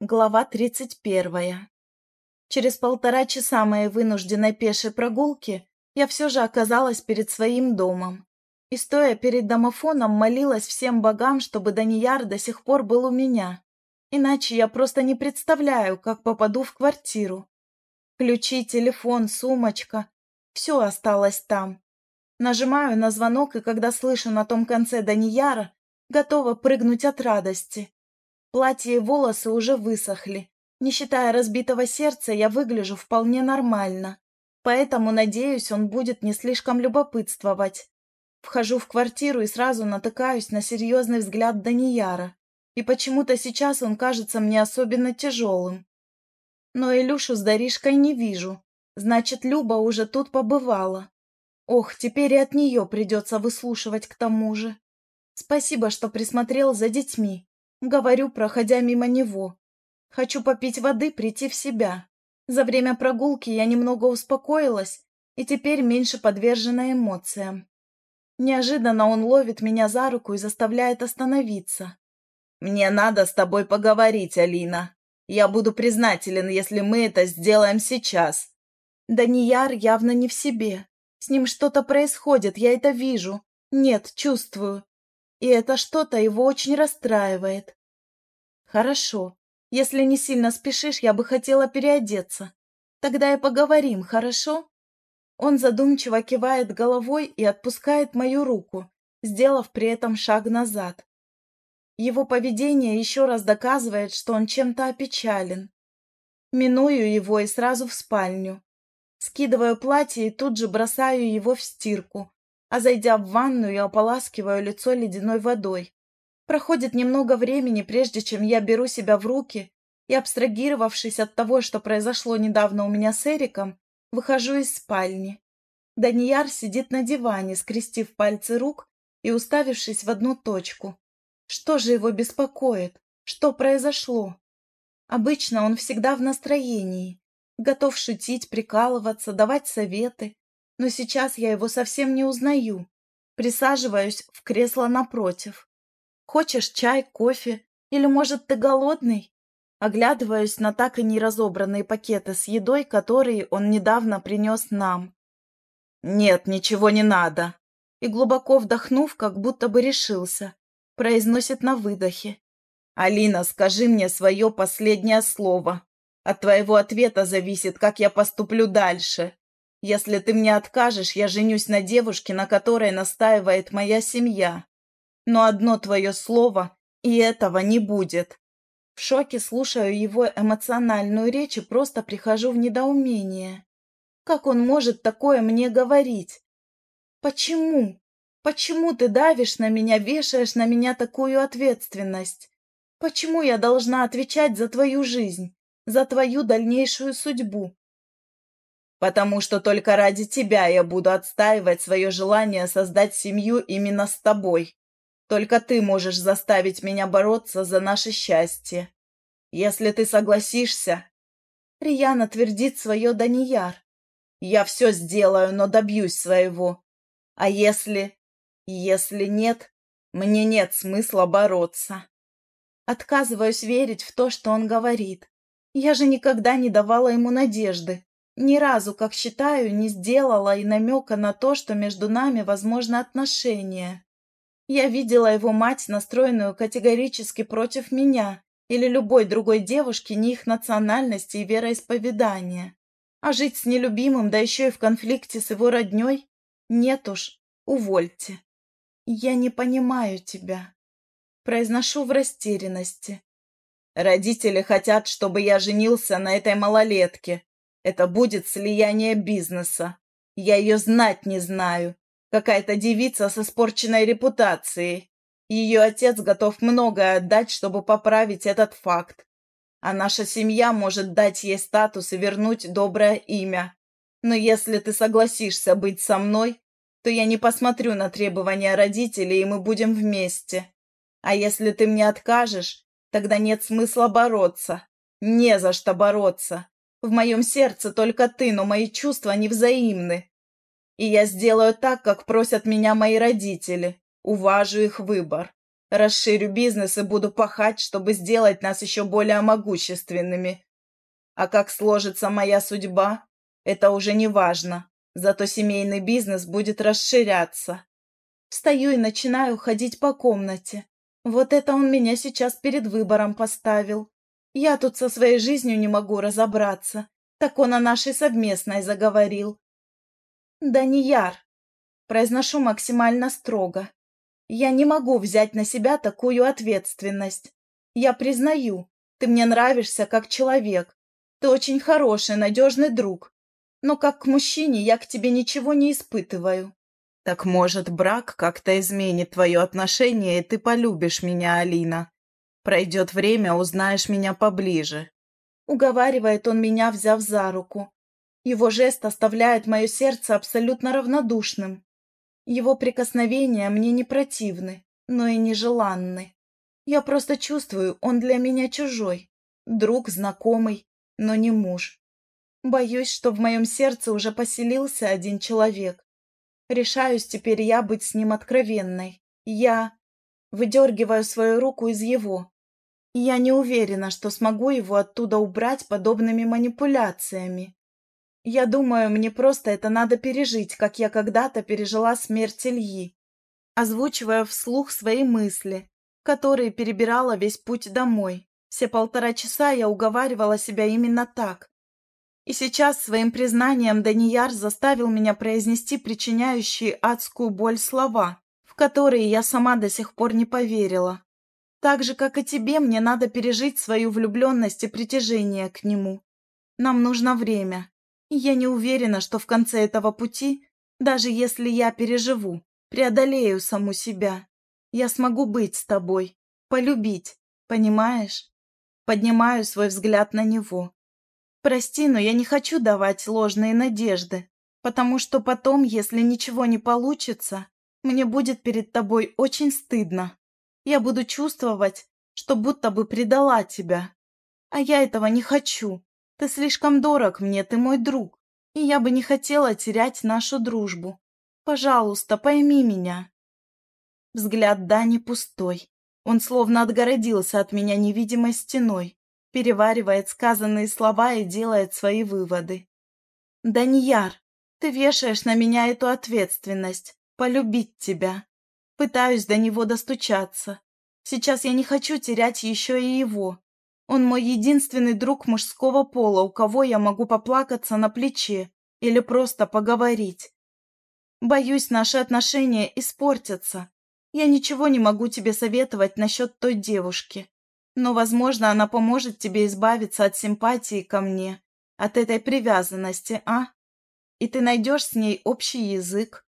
Глава 31. Через полтора часа моей вынужденной пешей прогулки я все же оказалась перед своим домом. И, стоя перед домофоном, молилась всем богам, чтобы Данияр до сих пор был у меня. Иначе я просто не представляю, как попаду в квартиру. Ключи, телефон, сумочка – все осталось там. Нажимаю на звонок, и когда слышу на том конце Данияра, готова прыгнуть от радости. Платье и волосы уже высохли. Не считая разбитого сердца, я выгляжу вполне нормально. Поэтому, надеюсь, он будет не слишком любопытствовать. Вхожу в квартиру и сразу натыкаюсь на серьезный взгляд Данияра. И почему-то сейчас он кажется мне особенно тяжелым. Но Илюшу с Даришкой не вижу. Значит, Люба уже тут побывала. Ох, теперь и от нее придется выслушивать к тому же. Спасибо, что присмотрел за детьми. Говорю, проходя мимо него. Хочу попить воды, прийти в себя. За время прогулки я немного успокоилась и теперь меньше подвержена эмоциям. Неожиданно он ловит меня за руку и заставляет остановиться. «Мне надо с тобой поговорить, Алина. Я буду признателен, если мы это сделаем сейчас». Данияр явно не в себе. С ним что-то происходит, я это вижу. Нет, чувствую и это что-то его очень расстраивает. Хорошо. Если не сильно спешишь, я бы хотела переодеться. Тогда и поговорим, хорошо? Он задумчиво кивает головой и отпускает мою руку, сделав при этом шаг назад. Его поведение еще раз доказывает, что он чем-то опечален. Миную его и сразу в спальню. Скидываю платье и тут же бросаю его в стирку, а зайдя в ванную, ополаскиваю лицо ледяной водой. Проходит немного времени, прежде чем я беру себя в руки и, абстрагировавшись от того, что произошло недавно у меня с Эриком, выхожу из спальни. Данияр сидит на диване, скрестив пальцы рук и уставившись в одну точку. Что же его беспокоит? Что произошло? Обычно он всегда в настроении, готов шутить, прикалываться, давать советы, но сейчас я его совсем не узнаю. Присаживаюсь в кресло напротив. Хочешь чай, кофе? Или, может, ты голодный? Оглядываюсь на так и не разобранные пакеты с едой, которые он недавно принес нам. «Нет, ничего не надо!» И глубоко вдохнув, как будто бы решился, произносит на выдохе. «Алина, скажи мне свое последнее слово. От твоего ответа зависит, как я поступлю дальше. Если ты мне откажешь, я женюсь на девушке, на которой настаивает моя семья. Но одно твое слово, и этого не будет. В шоке слушаю его эмоциональную речь и просто прихожу в недоумение. Как он может такое мне говорить? Почему? Почему ты давишь на меня, вешаешь на меня такую ответственность? Почему я должна отвечать за твою жизнь, за твою дальнейшую судьбу? Потому что только ради тебя я буду отстаивать свое желание создать семью именно с тобой. Только ты можешь заставить меня бороться за наше счастье. Если ты согласишься...» Рияна твердит свое Данияр. «Я все сделаю, но добьюсь своего. А если... если нет, мне нет смысла бороться». Отказываюсь верить в то, что он говорит. Я же никогда не давала ему надежды. Ни разу, как считаю, не сделала и намека на то, что между нами возможно отношения. Я видела его мать, настроенную категорически против меня или любой другой девушки не их национальности и вероисповедания. А жить с нелюбимым, да еще и в конфликте с его родней? Нет уж, увольте. Я не понимаю тебя. Произношу в растерянности. Родители хотят, чтобы я женился на этой малолетке, это будет слияние бизнеса. Я ее знать не знаю. Какая-то девица с испорченной репутацией. Ее отец готов многое отдать, чтобы поправить этот факт. А наша семья может дать ей статус и вернуть доброе имя. Но если ты согласишься быть со мной, то я не посмотрю на требования родителей, и мы будем вместе. А если ты мне откажешь, тогда нет смысла бороться. Не за что бороться. В моем сердце только ты, но мои чувства невзаимны. И я сделаю так, как просят меня мои родители. Уважу их выбор. Расширю бизнес и буду пахать, чтобы сделать нас еще более могущественными. А как сложится моя судьба, это уже не важно. Зато семейный бизнес будет расширяться. Встаю и начинаю ходить по комнате. Вот это он меня сейчас перед выбором поставил. Я тут со своей жизнью не могу разобраться. Так он о нашей совместной заговорил. «Данияр», — произношу максимально строго, — «я не могу взять на себя такую ответственность. Я признаю, ты мне нравишься как человек. Ты очень хороший, надежный друг. Но как к мужчине я к тебе ничего не испытываю. Так может, брак как-то изменит твое отношение, и ты полюбишь меня, Алина. Пройдет время, узнаешь меня поближе. Уговаривает он меня, взяв за руку. Его жест оставляет мое сердце абсолютно равнодушным. Его прикосновения мне не противны, но и нежеланны. Я просто чувствую, он для меня чужой. Друг, знакомый, но не муж. Боюсь, что в моем сердце уже поселился один человек. Решаюсь теперь я быть с ним откровенной. Я выдергиваю свою руку из его. Я не уверена, что смогу его оттуда убрать подобными манипуляциями. Я думаю, мне просто это надо пережить, как я когда-то пережила смерть Ильи. Озвучивая вслух свои мысли, которые перебирала весь путь домой. Все полтора часа я уговаривала себя именно так, и сейчас своим признанием Данияр заставил меня произнести причиняющие адскую боль слова, в которые я сама до сих пор не поверила. Так же, как и тебе, мне надо пережить свою влюбленность и притяжение к нему. Нам нужно время. Я не уверена, что в конце этого пути, даже если я переживу, преодолею саму себя, я смогу быть с тобой, полюбить, понимаешь? Поднимаю свой взгляд на него. Прости, но я не хочу давать ложные надежды, потому что потом, если ничего не получится, мне будет перед тобой очень стыдно. Я буду чувствовать, что будто бы предала тебя. А я этого не хочу. Ты слишком дорог мне, ты мой друг, и я бы не хотела терять нашу дружбу. Пожалуйста, пойми меня. Взгляд Дани пустой. Он словно отгородился от меня невидимой стеной переваривает сказанные слова и делает свои выводы. «Данияр, ты вешаешь на меня эту ответственность, полюбить тебя. Пытаюсь до него достучаться. Сейчас я не хочу терять еще и его. Он мой единственный друг мужского пола, у кого я могу поплакаться на плече или просто поговорить. Боюсь, наши отношения испортятся. Я ничего не могу тебе советовать насчет той девушки. Но, возможно, она поможет тебе избавиться от симпатии ко мне, от этой привязанности, а? И ты найдешь с ней общий язык.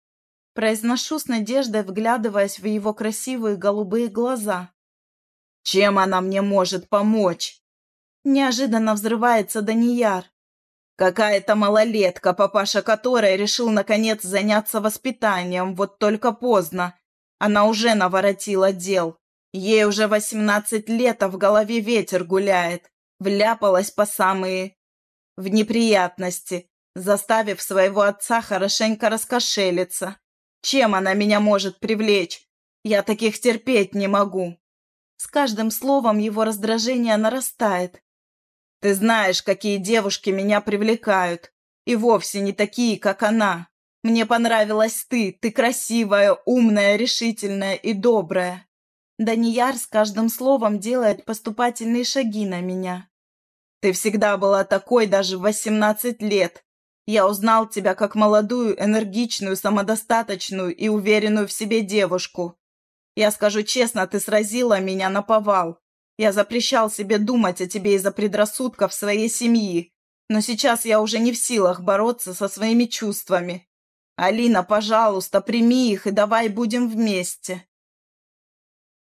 Произношу с надеждой, вглядываясь в его красивые голубые глаза. Чем она мне может помочь? Неожиданно взрывается Данияр. Какая-то малолетка, папаша которой решил наконец заняться воспитанием, вот только поздно. Она уже наворотила дел. Ей уже восемнадцать лет, а в голове ветер гуляет. Вляпалась по самые... в неприятности, заставив своего отца хорошенько раскошелиться. Чем она меня может привлечь? Я таких терпеть не могу. С каждым словом его раздражение нарастает. Ты знаешь, какие девушки меня привлекают. И вовсе не такие, как она. Мне понравилась ты. Ты красивая, умная, решительная и добрая. Данияр с каждым словом делает поступательные шаги на меня. «Ты всегда была такой даже в восемнадцать лет. Я узнал тебя как молодую, энергичную, самодостаточную и уверенную в себе девушку. Я скажу честно, ты сразила меня на повал. Я запрещал себе думать о тебе из-за предрассудков своей семьи, но сейчас я уже не в силах бороться со своими чувствами. Алина, пожалуйста, прими их и давай будем вместе.